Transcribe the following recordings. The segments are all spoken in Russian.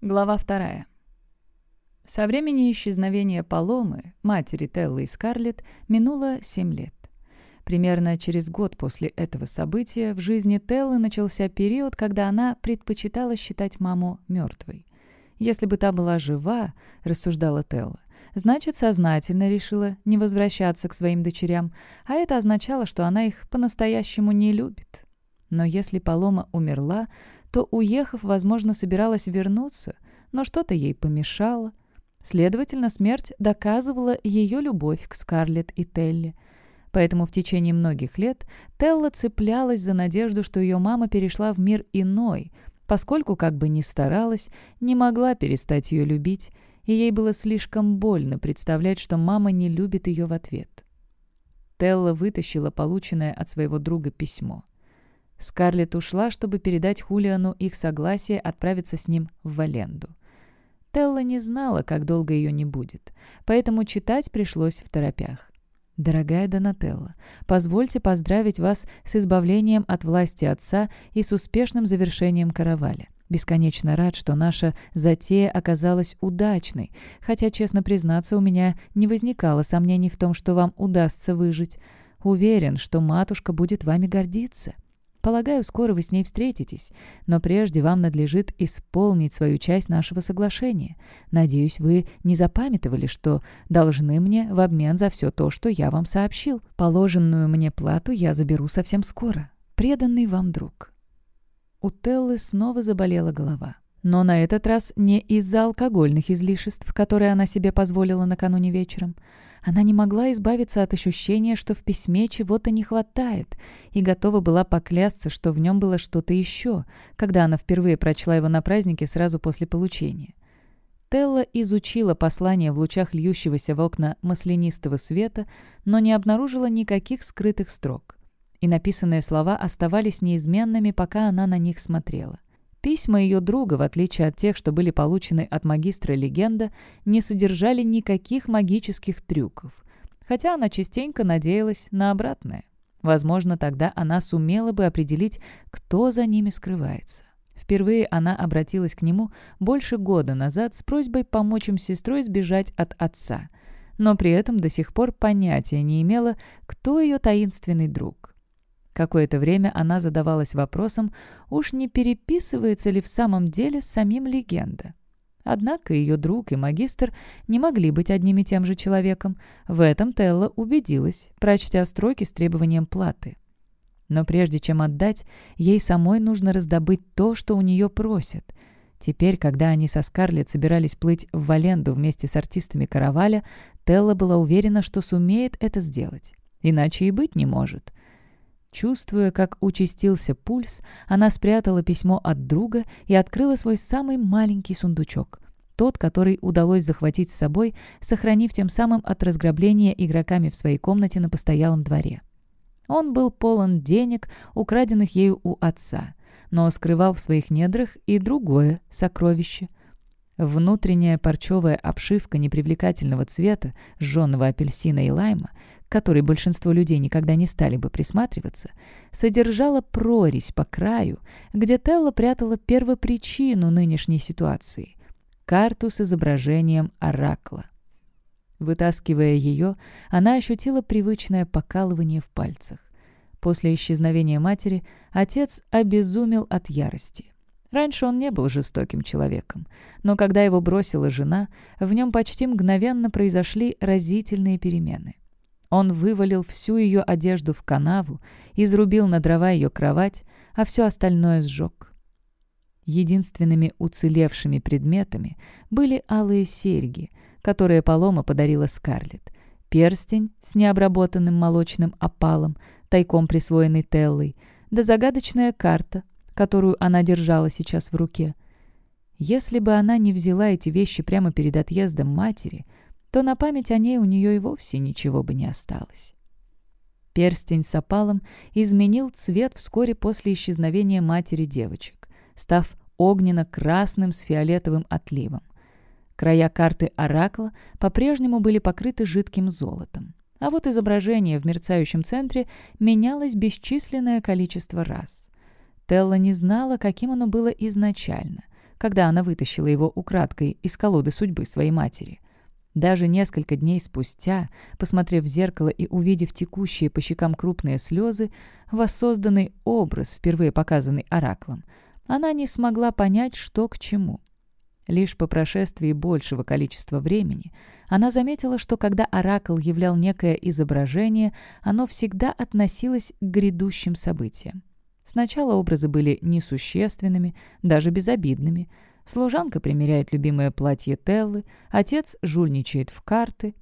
Глава вторая. Со времени исчезновения Паломы, матери Теллы и Скарлетт, минуло семь лет. Примерно через год после этого события в жизни Теллы начался период, когда она предпочитала считать маму мертвой. «Если бы та была жива», — рассуждала Телла, значит, сознательно решила не возвращаться к своим дочерям, а это означало, что она их по-настоящему не любит. Но если Палома умерла, то, уехав, возможно, собиралась вернуться, но что-то ей помешало. Следовательно, смерть доказывала ее любовь к Скарлетт и Телли. Поэтому в течение многих лет Телла цеплялась за надежду, что ее мама перешла в мир иной, поскольку, как бы ни старалась, не могла перестать ее любить, и ей было слишком больно представлять, что мама не любит ее в ответ. Телла вытащила полученное от своего друга письмо. Скарлетт ушла, чтобы передать Хулиану их согласие отправиться с ним в Валенду. Телла не знала, как долго ее не будет, поэтому читать пришлось в торопях. «Дорогая Донателла, позвольте поздравить вас с избавлением от власти отца и с успешным завершением караваля. Бесконечно рад, что наша затея оказалась удачной, хотя, честно признаться, у меня не возникало сомнений в том, что вам удастся выжить. Уверен, что матушка будет вами гордиться». Полагаю, скоро вы с ней встретитесь, но прежде вам надлежит исполнить свою часть нашего соглашения. Надеюсь, вы не запамятовали, что должны мне в обмен за все то, что я вам сообщил. Положенную мне плату я заберу совсем скоро. Преданный вам друг». У Теллы снова заболела голова. Но на этот раз не из-за алкогольных излишеств, которые она себе позволила накануне вечером. Она не могла избавиться от ощущения, что в письме чего-то не хватает, и готова была поклясться, что в нем было что-то еще, когда она впервые прочла его на празднике сразу после получения. Телла изучила послание в лучах льющегося в окна маслянистого света, но не обнаружила никаких скрытых строк. И написанные слова оставались неизменными, пока она на них смотрела. Письма ее друга, в отличие от тех, что были получены от магистра легенда, не содержали никаких магических трюков, хотя она частенько надеялась на обратное. Возможно, тогда она сумела бы определить, кто за ними скрывается. Впервые она обратилась к нему больше года назад с просьбой помочь им с сестрой сбежать от отца, но при этом до сих пор понятия не имела, кто ее таинственный друг. Какое-то время она задавалась вопросом, уж не переписывается ли в самом деле с самим легенда. Однако ее друг и магистр не могли быть одним и тем же человеком. В этом Телла убедилась, прочтя строки с требованием платы. Но прежде чем отдать, ей самой нужно раздобыть то, что у нее просят. Теперь, когда они со Скарлетт собирались плыть в Валенду вместе с артистами караваля, Телла была уверена, что сумеет это сделать. Иначе и быть не может — Чувствуя, как участился пульс, она спрятала письмо от друга и открыла свой самый маленький сундучок. Тот, который удалось захватить с собой, сохранив тем самым от разграбления игроками в своей комнате на постоялом дворе. Он был полон денег, украденных ею у отца, но скрывал в своих недрах и другое сокровище — Внутренняя парчевая обшивка непривлекательного цвета, жженого апельсина и лайма, к которой большинство людей никогда не стали бы присматриваться, содержала прорезь по краю, где Телла прятала первопричину нынешней ситуации — карту с изображением оракла. Вытаскивая ее, она ощутила привычное покалывание в пальцах. После исчезновения матери отец обезумел от ярости — Раньше он не был жестоким человеком, но когда его бросила жена, в нем почти мгновенно произошли разительные перемены. Он вывалил всю ее одежду в канаву, изрубил на дрова ее кровать, а все остальное сжег. Единственными уцелевшими предметами были алые серьги, которые Палома подарила Скарлетт, перстень с необработанным молочным опалом, тайком присвоенный Теллой, да загадочная карта — которую она держала сейчас в руке. Если бы она не взяла эти вещи прямо перед отъездом матери, то на память о ней у нее и вовсе ничего бы не осталось. Перстень с опалом изменил цвет вскоре после исчезновения матери девочек, став огненно-красным с фиолетовым отливом. Края карты Оракла по-прежнему были покрыты жидким золотом. А вот изображение в мерцающем центре менялось бесчисленное количество раз. Телла не знала, каким оно было изначально, когда она вытащила его украдкой из колоды судьбы своей матери. Даже несколько дней спустя, посмотрев в зеркало и увидев текущие по щекам крупные слезы, воссозданный образ, впервые показанный Ораклом, она не смогла понять, что к чему. Лишь по прошествии большего количества времени она заметила, что когда Оракл являл некое изображение, оно всегда относилось к грядущим событиям. Сначала образы были несущественными, даже безобидными. Служанка примеряет любимое платье Теллы, отец жульничает в карты.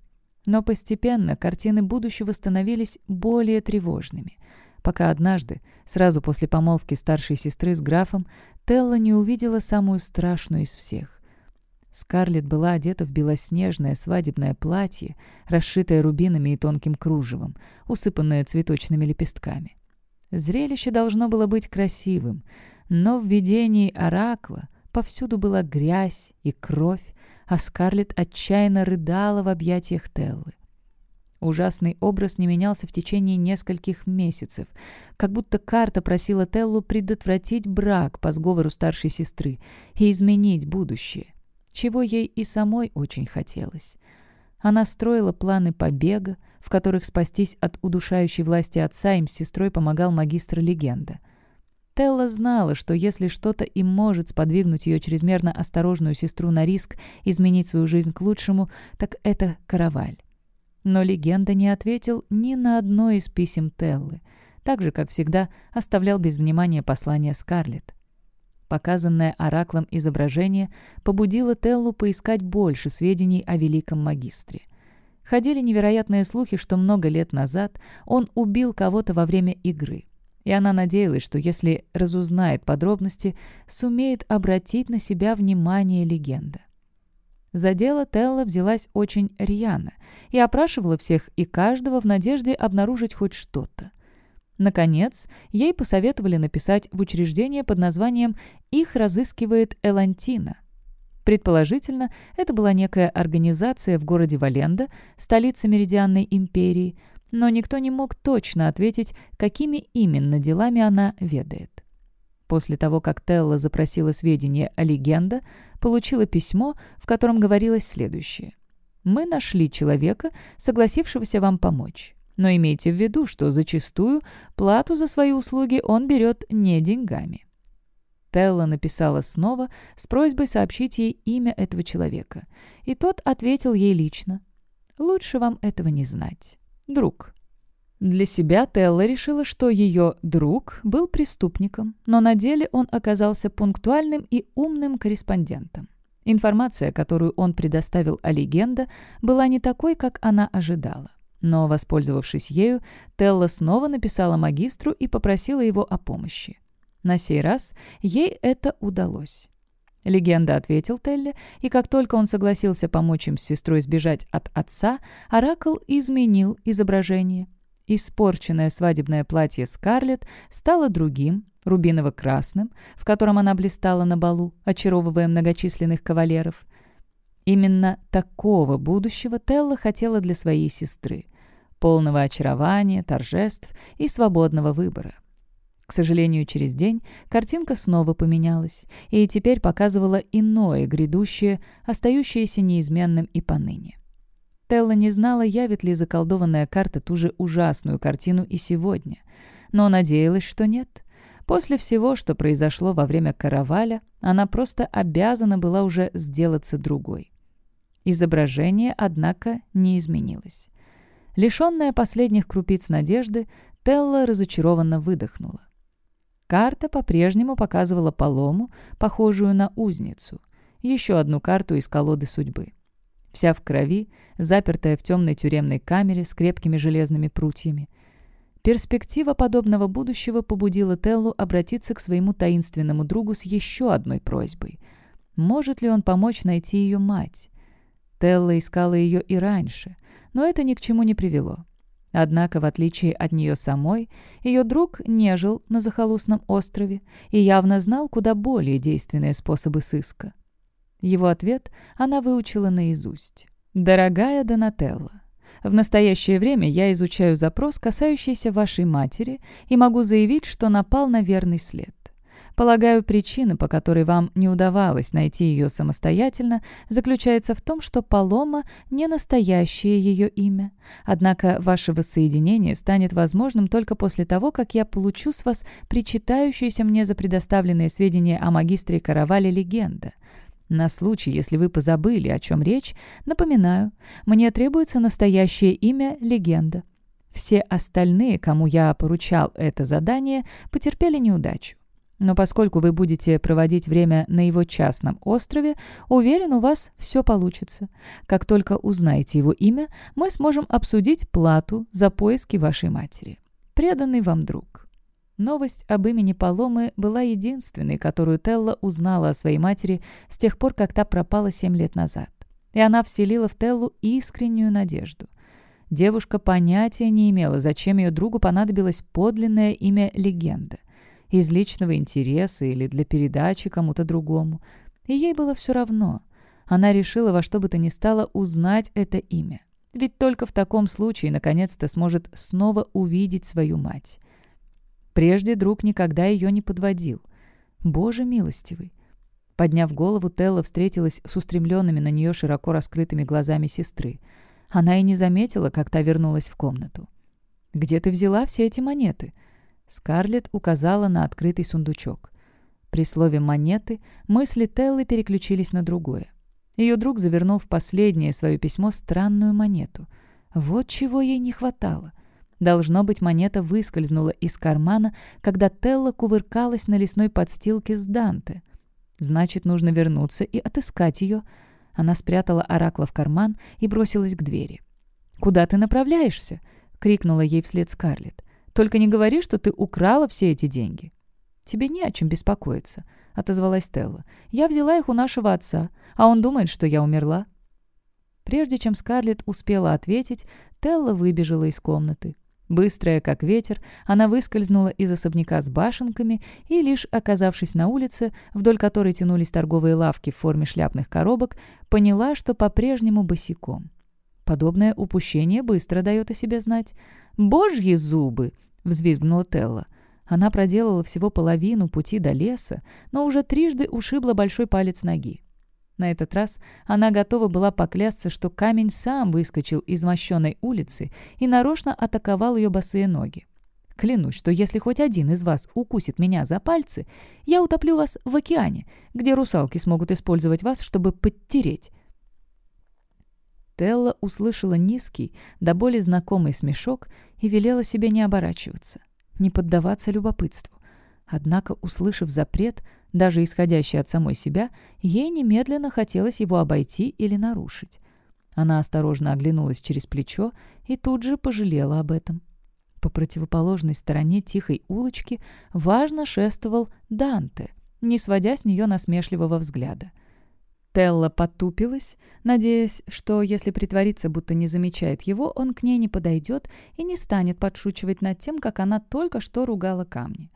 Но постепенно картины будущего становились более тревожными, пока однажды, сразу после помолвки старшей сестры с графом, Телла не увидела самую страшную из всех. Скарлетт была одета в белоснежное свадебное платье, расшитое рубинами и тонким кружевом, усыпанное цветочными лепестками. Зрелище должно было быть красивым, но в видении Оракла повсюду была грязь и кровь, а Скарлетт отчаянно рыдала в объятиях Теллы. Ужасный образ не менялся в течение нескольких месяцев, как будто карта просила Теллу предотвратить брак по сговору старшей сестры и изменить будущее, чего ей и самой очень хотелось. Она строила планы побега, в которых спастись от удушающей власти отца им с сестрой помогал магистр легенда. Телла знала, что если что-то и может сподвигнуть ее чрезмерно осторожную сестру на риск изменить свою жизнь к лучшему, так это караваль. Но легенда не ответил ни на одно из писем Теллы, так же, как всегда, оставлял без внимания послание Скарлетт. Показанное Ораклом изображение побудило Теллу поискать больше сведений о великом магистре — ходили невероятные слухи, что много лет назад он убил кого-то во время игры. И она надеялась, что если разузнает подробности, сумеет обратить на себя внимание легенда. За дело Телла взялась очень рьяно и опрашивала всех и каждого в надежде обнаружить хоть что-то. Наконец, ей посоветовали написать в учреждение под названием «Их разыскивает Элантина», Предположительно, это была некая организация в городе Валенда, столице Меридианной империи, но никто не мог точно ответить, какими именно делами она ведает. После того, как Телла запросила сведения о легенде, получила письмо, в котором говорилось следующее. «Мы нашли человека, согласившегося вам помочь. Но имейте в виду, что зачастую плату за свои услуги он берет не деньгами. Телла написала снова с просьбой сообщить ей имя этого человека, и тот ответил ей лично. «Лучше вам этого не знать. Друг». Для себя Телла решила, что ее «друг» был преступником, но на деле он оказался пунктуальным и умным корреспондентом. Информация, которую он предоставил о легенде, была не такой, как она ожидала. Но, воспользовавшись ею, Телла снова написала магистру и попросила его о помощи. На сей раз ей это удалось. Легенда ответил Телли, и как только он согласился помочь им с сестрой сбежать от отца, Оракл изменил изображение. Испорченное свадебное платье Скарлетт стало другим, рубиново-красным, в котором она блистала на балу, очаровывая многочисленных кавалеров. Именно такого будущего Телла хотела для своей сестры — полного очарования, торжеств и свободного выбора — к сожалению, через день картинка снова поменялась и теперь показывала иное грядущее, остающееся неизменным и поныне. Телла не знала, явит ли заколдованная карта ту же ужасную картину и сегодня, но надеялась, что нет. После всего, что произошло во время караваля, она просто обязана была уже сделаться другой. Изображение, однако, не изменилось. Лишенная последних крупиц надежды, Телла разочарованно выдохнула. Карта по-прежнему показывала полому, похожую на узницу. Еще одну карту из колоды судьбы. Вся в крови, запертая в темной тюремной камере с крепкими железными прутьями. Перспектива подобного будущего побудила Теллу обратиться к своему таинственному другу с еще одной просьбой. Может ли он помочь найти ее мать? Телла искала ее и раньше, но это ни к чему не привело. Однако, в отличие от нее самой, ее друг не жил на захолустном острове и явно знал куда более действенные способы сыска. Его ответ она выучила наизусть. «Дорогая Донателла, в настоящее время я изучаю запрос, касающийся вашей матери, и могу заявить, что напал на верный след. Полагаю, причина, по которой вам не удавалось найти ее самостоятельно, заключается в том, что Палома — не настоящее ее имя. Однако ваше воссоединение станет возможным только после того, как я получу с вас причитающиеся мне за предоставленные сведения о магистре Каравале легенда. На случай, если вы позабыли, о чем речь, напоминаю, мне требуется настоящее имя легенда. Все остальные, кому я поручал это задание, потерпели неудачу. Но поскольку вы будете проводить время на его частном острове, уверен, у вас все получится. Как только узнаете его имя, мы сможем обсудить плату за поиски вашей матери. Преданный вам друг. Новость об имени Паломы была единственной, которую Телла узнала о своей матери с тех пор, как та пропала семь лет назад. И она вселила в Теллу искреннюю надежду. Девушка понятия не имела, зачем ее другу понадобилось подлинное имя легенды из личного интереса или для передачи кому-то другому. И ей было все равно. Она решила во что бы то ни стало узнать это имя. Ведь только в таком случае наконец-то сможет снова увидеть свою мать. Прежде друг никогда ее не подводил. Боже милостивый! Подняв голову, Телла встретилась с устремленными на нее широко раскрытыми глазами сестры. Она и не заметила, как та вернулась в комнату. «Где ты взяла все эти монеты?» Скарлетт указала на открытый сундучок. При слове «монеты» мысли Теллы переключились на другое. Ее друг завернул в последнее свое письмо странную монету. Вот чего ей не хватало. Должно быть, монета выскользнула из кармана, когда Телла кувыркалась на лесной подстилке с Данте. Значит, нужно вернуться и отыскать ее. Она спрятала оракла в карман и бросилась к двери. «Куда ты направляешься?» — крикнула ей вслед Скарлетт. Только не говори, что ты украла все эти деньги». «Тебе не о чем беспокоиться», — отозвалась Стелла. «Я взяла их у нашего отца, а он думает, что я умерла». Прежде чем Скарлет успела ответить, Телла выбежала из комнаты. Быстрая, как ветер, она выскользнула из особняка с башенками и, лишь оказавшись на улице, вдоль которой тянулись торговые лавки в форме шляпных коробок, поняла, что по-прежнему босиком. Подобное упущение быстро дает о себе знать. «Божьи зубы!» взвизгнула Телла. Она проделала всего половину пути до леса, но уже трижды ушибла большой палец ноги. На этот раз она готова была поклясться, что камень сам выскочил из мощенной улицы и нарочно атаковал ее босые ноги. Клянусь, что если хоть один из вас укусит меня за пальцы, я утоплю вас в океане, где русалки смогут использовать вас, чтобы подтереть», Телла услышала низкий, до боли знакомый смешок и велела себе не оборачиваться, не поддаваться любопытству. Однако, услышав запрет, даже исходящий от самой себя, ей немедленно хотелось его обойти или нарушить. Она осторожно оглянулась через плечо и тут же пожалела об этом. По противоположной стороне тихой улочки важно шествовал Данте, не сводя с нее насмешливого взгляда. Телла потупилась, надеясь, что если притвориться, будто не замечает его, он к ней не подойдет и не станет подшучивать над тем, как она только что ругала камни.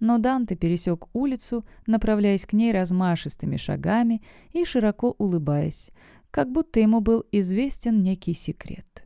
Но Данте пересек улицу, направляясь к ней размашистыми шагами и широко улыбаясь, как будто ему был известен некий секрет.